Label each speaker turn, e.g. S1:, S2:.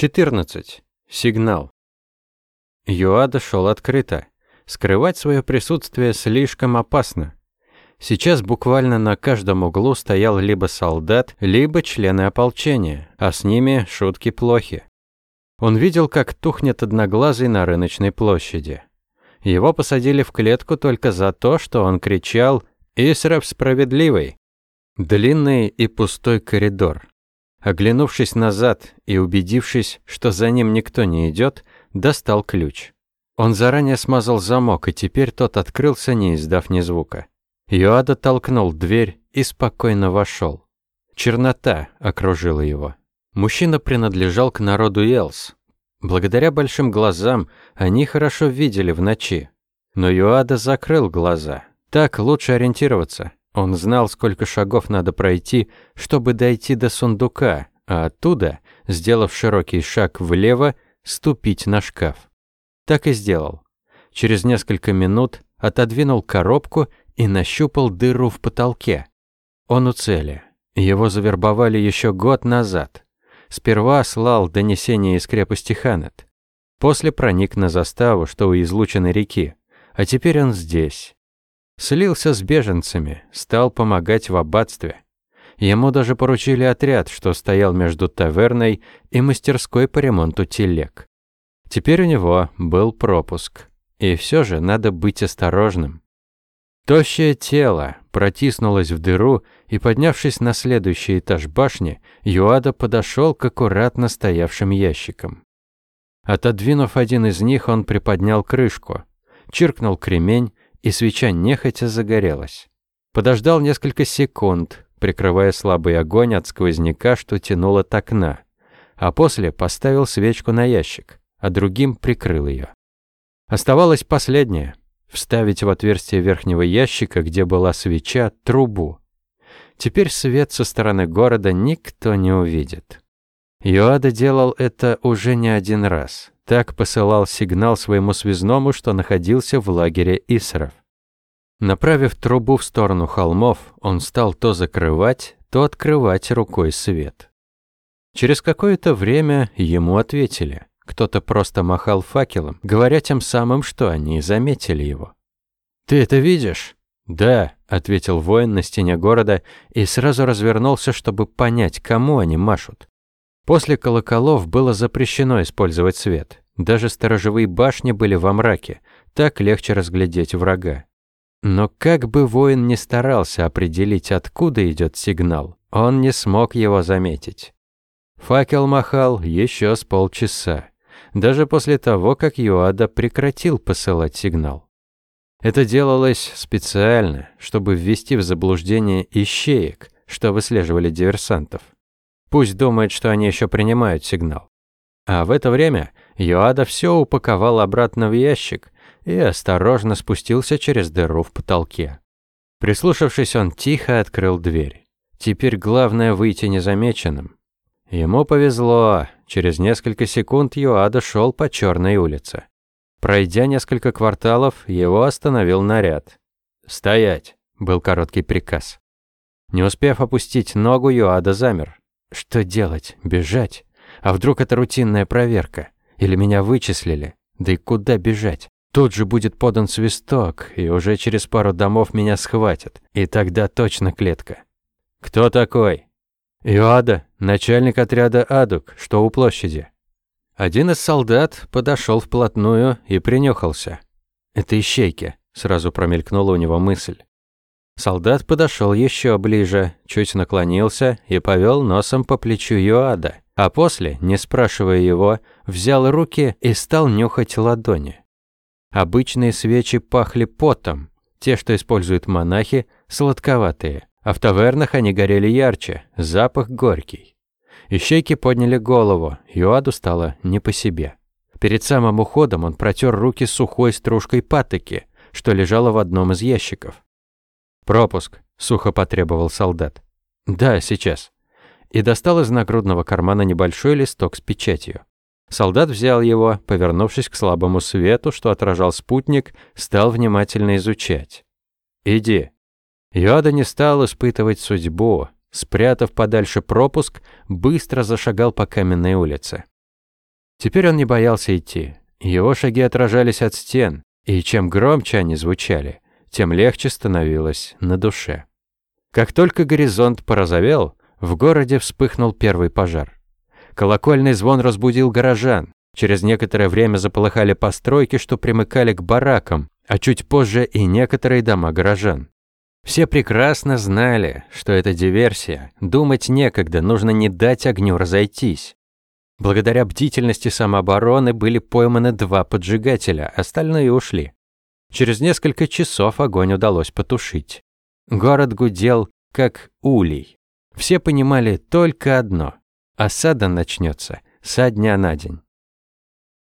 S1: 14. Сигнал. Юада шел открыто. Скрывать свое присутствие слишком опасно. Сейчас буквально на каждом углу стоял либо солдат, либо члены ополчения, а с ними шутки плохи. Он видел, как тухнет одноглазый на рыночной площади. Его посадили в клетку только за то, что он кричал «Исров справедливый!». Длинный и пустой коридор. Оглянувшись назад и убедившись, что за ним никто не идет, достал ключ. Он заранее смазал замок, и теперь тот открылся, не издав ни звука. Йоада толкнул дверь и спокойно вошел. Чернота окружила его. Мужчина принадлежал к народу Елс. Благодаря большим глазам они хорошо видели в ночи. Но Юада закрыл глаза. Так лучше ориентироваться. Он знал, сколько шагов надо пройти, чтобы дойти до сундука, а оттуда, сделав широкий шаг влево, ступить на шкаф. Так и сделал. Через несколько минут отодвинул коробку и нащупал дыру в потолке. Он у цели. Его завербовали еще год назад. Сперва слал донесение из крепости Ханет. После проник на заставу, что у излученной реки. А теперь он здесь. Слился с беженцами, стал помогать в аббатстве. Ему даже поручили отряд, что стоял между таверной и мастерской по ремонту телег. Теперь у него был пропуск. И все же надо быть осторожным. Тощее тело протиснулось в дыру, и, поднявшись на следующий этаж башни, Юада подошел к аккуратно стоявшим ящикам. Отодвинув один из них, он приподнял крышку, чиркнул кремень, и свеча нехотя загорелась. Подождал несколько секунд, прикрывая слабый огонь от сквозняка, что тянуло от окна, а после поставил свечку на ящик, а другим прикрыл ее. Оставалось последнее вставить в отверстие верхнего ящика, где была свеча, трубу. Теперь свет со стороны города никто не увидит. Йоада делал это уже не один раз. Так посылал сигнал своему связному, что находился в лагере Исров. Направив трубу в сторону холмов, он стал то закрывать, то открывать рукой свет. Через какое-то время ему ответили. Кто-то просто махал факелом, говоря тем самым, что они заметили его. «Ты это видишь?» «Да», — ответил воин на стене города и сразу развернулся, чтобы понять, кому они машут. После колоколов было запрещено использовать свет. Даже сторожевые башни были во мраке, так легче разглядеть врага. Но как бы воин ни старался определить, откуда идет сигнал, он не смог его заметить. Факел махал еще с полчаса даже после того, как Юада прекратил посылать сигнал. Это делалось специально, чтобы ввести в заблуждение ищеек, что выслеживали диверсантов. Пусть думает, что они еще принимают сигнал. А в это время Юада все упаковал обратно в ящик и осторожно спустился через дыру в потолке. Прислушавшись, он тихо открыл дверь. Теперь главное выйти незамеченным. Ему повезло, Через несколько секунд Юада шел по черной улице. Пройдя несколько кварталов, его остановил наряд. «Стоять!» – был короткий приказ. Не успев опустить ногу, Юада замер. Что делать? Бежать? А вдруг это рутинная проверка? Или меня вычислили? Да и куда бежать? Тут же будет подан свисток, и уже через пару домов меня схватят. И тогда точно клетка. «Кто такой?» «Иоада, начальник отряда Адук, что у площади». Один из солдат подошел вплотную и принюхался. «Это ищейки», — сразу промелькнула у него мысль. Солдат подошел еще ближе, чуть наклонился и повел носом по плечу Йоада, а после, не спрашивая его, взял руки и стал нюхать ладони. Обычные свечи пахли потом, те, что используют монахи, сладковатые а в тавернах они горели ярче, запах горький. Ищейки подняли голову, Юаду стало не по себе. Перед самым уходом он протер руки сухой стружкой патоки, что лежало в одном из ящиков. «Пропуск», — сухо потребовал солдат. «Да, сейчас». И достал из нагрудного кармана небольшой листок с печатью. Солдат взял его, повернувшись к слабому свету, что отражал спутник, стал внимательно изучать. «Иди», Йода не стал испытывать судьбу. Спрятав подальше пропуск, быстро зашагал по каменной улице. Теперь он не боялся идти. Его шаги отражались от стен, и чем громче они звучали, тем легче становилось на душе. Как только горизонт порозовел, в городе вспыхнул первый пожар. Колокольный звон разбудил горожан. Через некоторое время заполыхали постройки, что примыкали к баракам, а чуть позже и некоторые дома горожан. Все прекрасно знали, что это диверсия. Думать некогда, нужно не дать огню разойтись. Благодаря бдительности самообороны были пойманы два поджигателя, остальные ушли. Через несколько часов огонь удалось потушить. Город гудел, как улей. Все понимали только одно – осада начнется со дня на день.